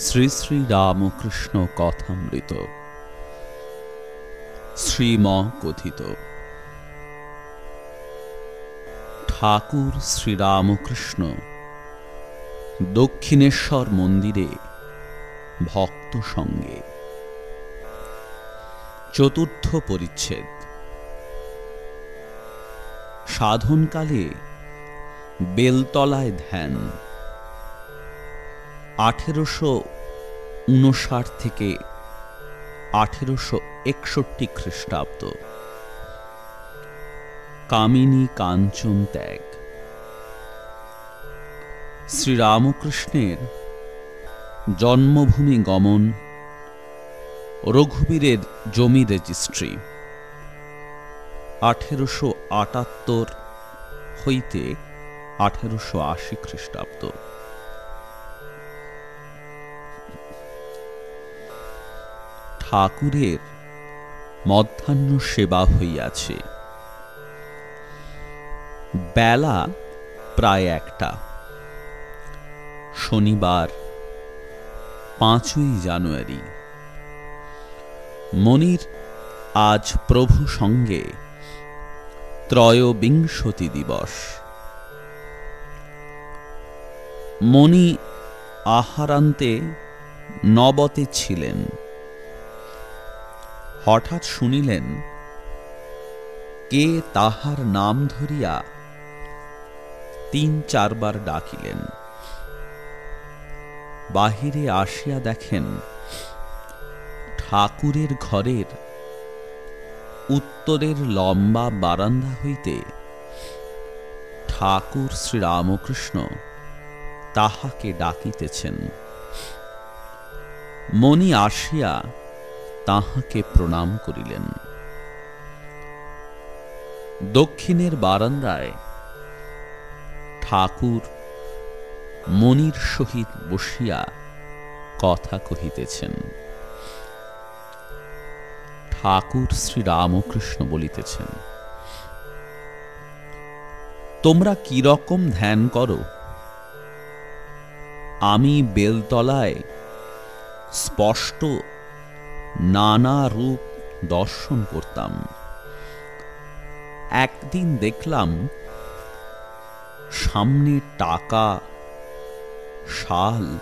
শ্রী শ্রী রামকৃষ্ণ কথামৃত। শ্রীম কথিত ঠাকুর শ্রীরামকৃষ্ণ, দক্ষিণেশ্বর মন্দিরে ভক্ত সঙ্গে। চতুর্থ পরিচ্ছেদ। সাধনকালে বেলতলায় ধ্যান। আঠেরোশো উনষাট থেকে আঠেরোশো একষট্টি খ্রিস্টাব্দ। কামিনী কাঞ্চন ত্যাগ। শ্রীরামকৃষ্ণের জন্মভূমি গমন রঘুবীরের জমি রেজিস্ট্রি। আঠেরোশো আটাত্তর হইতে আঠেরোশো আশি খ্রিস্টাব্দ। ঠাকুরের মধ্যাহ্ন সেবা হইয়াছে। বেলা প্রায় একটা। শনিবার, পাঁচই জানুয়ারি। মনির আজ প্রভু সঙ্গে ত্রয়োবিংশতি দিবস। মণি আহারান্তে নবতে ছিলেন। হঠাৎ শুনিলেন, কে তাহার নাম ধরিয়া তিন চারবার ডাকিলেন। বাহিরে আসিয়া দেখেন, ঠাকুরের ঘরের উত্তরের লম্বা বারান্দা হইতে ঠাকুর শ্রীরামকৃষ্ণ তাহাকে ডাকিতেছেন। মণি আসিয়া তাহাকে প্রণাম করিলেন। দক্ষিণের বারান্দায় ঠাকুর মনির সহিত বসিয়া কথা কহিতেছেন। ঠাকুর শ্রীরামকৃষ্ণ বলিতেছেন, তোমরা কীরকম ধ্যান করো? আমি বেলতলায় স্পষ্ট নানা রূপ দর্শন করতাম। একদিন দেখলাম সামনে টাকা, শাল,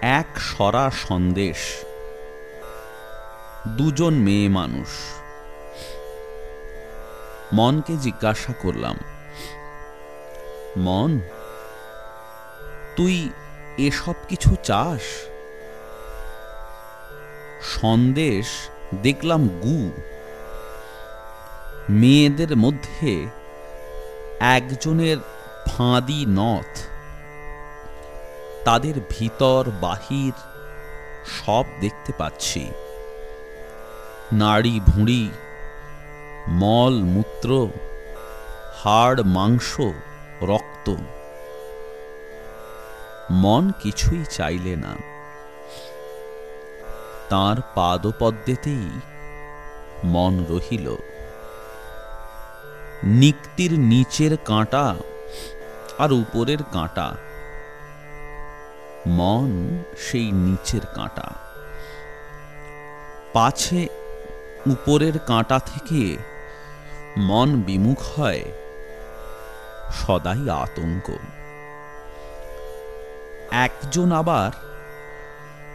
এক সরা সন্দেশ, দুজন মেয়ে মানুষ। মনকে জিজ্ঞাসা করলাম, মন, তুই এসব কিছু চাস? সন্দেশ দেখলাম গু। মেয়েদের মধ্যে একজনের ফাঁদি নথ। তাদের ভিতর বাহির সব দেখতে পাচ্ছি। নাড়ি ভুঁড়ি, মল মূত্র, হাড় মাংস, রক্ত। মন কিছুই চাইলে না। তাঁর পাদপদ্মেতেই মন রহিল। নিক্তির নিচের কাঁটা আর উপরের কাঁটা। মন সেই নিচের কাঁটা। পাছে উপরের কাঁটা থেকে মন বিমুখ হয় সদাই আতঙ্ক। একজন আবার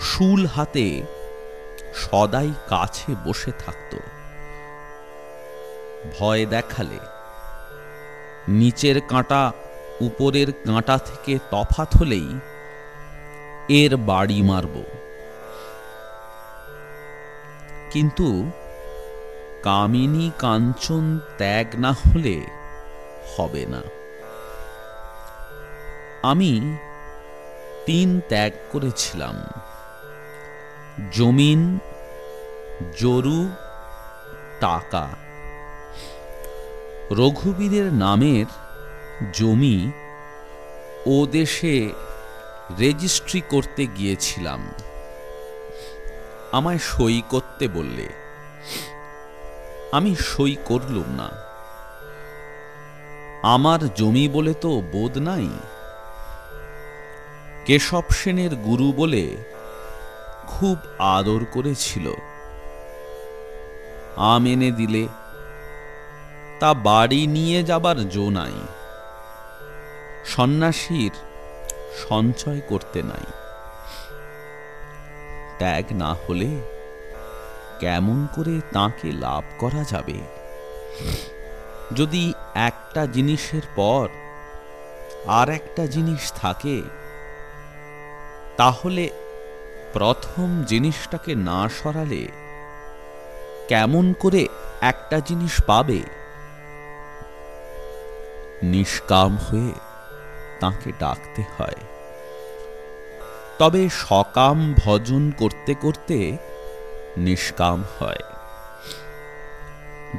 শুল হাতে সদাই কাছে বসে থাকত। ভয় দেখালে নিচের কাঁটা উপরের কাঁটা থেকে তফাত হলেই এর বাড়ি মারব। কিন্তু কামিনী কাঞ্চন ত্যাগ না হলে হবে না। আমি তিন ত্যাগ করেছিলাম। জমিন, জরু, টাকা। রঘুবীরের নামের জমি ও দেশে রেজিস্ট্রি করতে গিয়েছিলাম। আমায় সই করতে বললে। আমি সই করলুম না। আমার জমি বলে তো বোধ নাই? কেশব সেনের গুরু বলে খুব আদর করেছিল। আম এনে দিলে, তা বাড়ি নিয়ে যাবার জো নাই। সন্ন্যাসীর সঞ্চয় করতে নাই। ত্যাগ না হলে কেমন করে তাকে লাভ করা যাবে? যদি একটা জিনিসের পর আর একটা জিনিস থাকে, তাহলে প্রথম জিনিসটাকে না সরালে কেমন করে একটা জিনিস পাবে? নিষ্কাম হয়ে তাকে ডাকতে হয়। তবে সকাম ভজন করতে করতে নিষ্কাম হয়।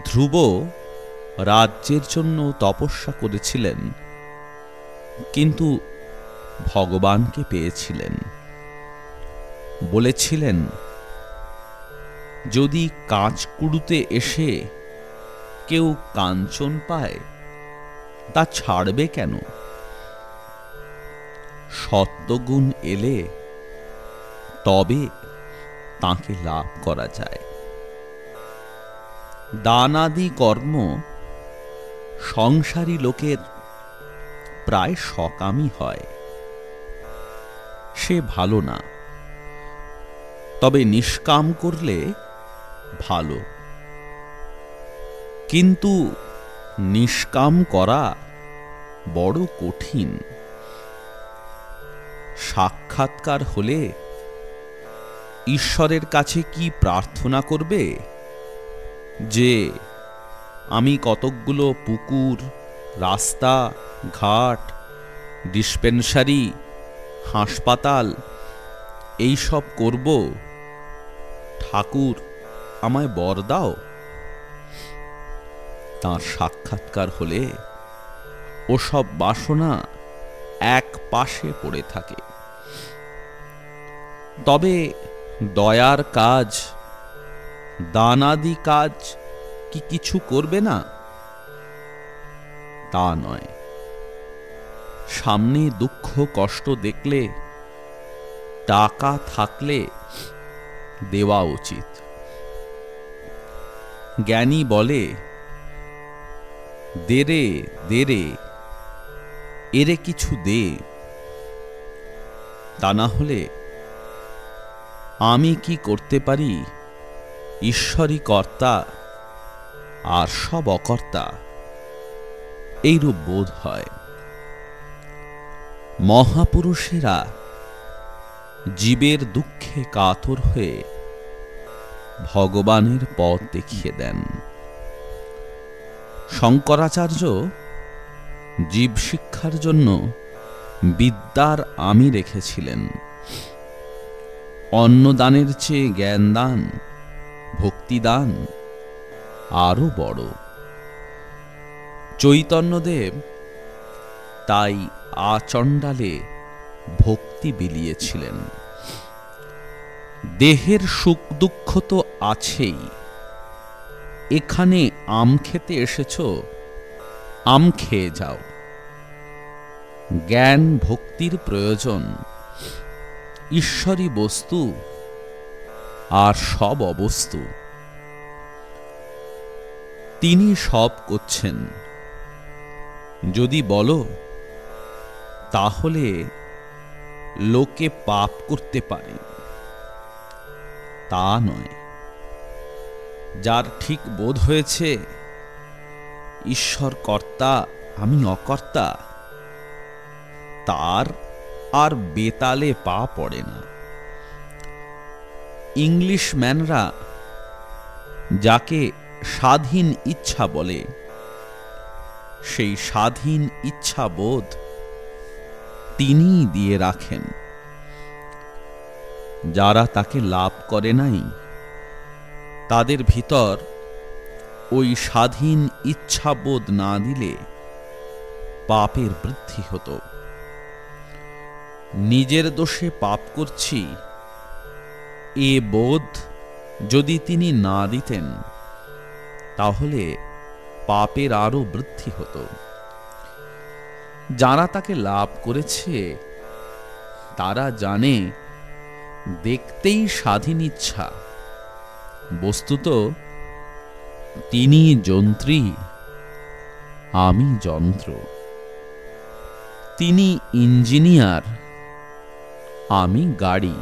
ধ্রুব রাজ্যের জন্য তপস্যা করেছিলেন, কিন্তু ভগবানকে পেয়েছিলেন। বলেছিলেন, যদি কাঁচকুড়ুতে এসে কেউ কাঞ্চন পায়, তা ছাড়বে কেন? সত্যগুণ এলে তবে তাকে লাভ করা যায়। দানাদি কর্ম সংসারী লোকের প্রায় সকামই হয়। সে ভালো না। তবে নিষ্কাম করলে ভালো। কিন্তু নিষ্কাম করা বড় কঠিন। সাক্ষাৎকার হলে ঈশ্বরের কাছে কি প্রার্থনা করবে? যে আমি কতকগুলো পুকুর, রাস্তা, ঘাট, ডিসপেন্সারি, হাসপাতাল এই সব করব ঠাকুর, আমায় বর দাও। তাঁর সাক্ষাৎকার হলে ওসব বাসনা এক পাশে পড়ে থাকে। তবে দয়ার কাজ, দানাদি কাজ কি কিছু করবে না? তা নয়। সামনে দুঃখ কষ্ট দেখলে, টাকা থাকলে দেওয়া উচিত। জ্ঞানী বলে, দেরে দেরে, এরে কিছু দে। তা না হলে আমি কি করতে পারি? ঈশ্বরী কর্তা আর সব অকর্তা। এইরূপ বোধ হয়। মহাপুরুষেরা জীবের দুঃখে কাতর হয়ে ভগবানের পথ দেখিয়ে দেন। শঙ্করাচার্য জীব শিক্ষার জন্য বিদ্যার আমি রেখেছিলেন। অন্নদানের চেয়ে জ্ঞানদান, ভক্তিদান আরও বড়। চৈতন্যদেব তাই আচণ্ডালে ভক্তি বিলিয়েছিলেন। দেহের সুখ দুঃখ তো আছেই। এখানে আম খেতে এসেছ, আম খেয়ে যাও। জ্ঞান ভক্তির প্রয়োজন। ঈশ্বরী বস্তু আর সব অবস্তু। তিনি সব করছেন। যদি বলো, তাহলে লোকে পাপ করতে পারে। তা নয়। যার ঠিক বোধ হয়েছে ঈশ্বর কর্তা আমি অকর্তা, তার আর বেতালে পা পড়ে না। ইংলিশম্যানরা যাকে স্বাধীন ইচ্ছা বলে, সেই স্বাধীন ইচ্ছা বোধ তিনিই দিয়ে রাখেন। যারা তাকে লাভ করে নাই, তাদের ভিতর ওই স্বাধীন ইচ্ছাবোধ না দিলে পাপের বৃদ্ধি হতো। নিজের দোষে পাপ করছি, এ বোধ যদি তিনি না দিতেন, তাহলে পাপের আরও বৃদ্ধি হতো। যারা তাকে লাভ করেছে, তারা জানে, দেখতেই স্বাধীন ইচ্ছা। বস্তুত, তিনি যন্ত্রী, আমি যন্ত্র। তিনি ইঞ্জিনিয়ার, আমি গাড়ি।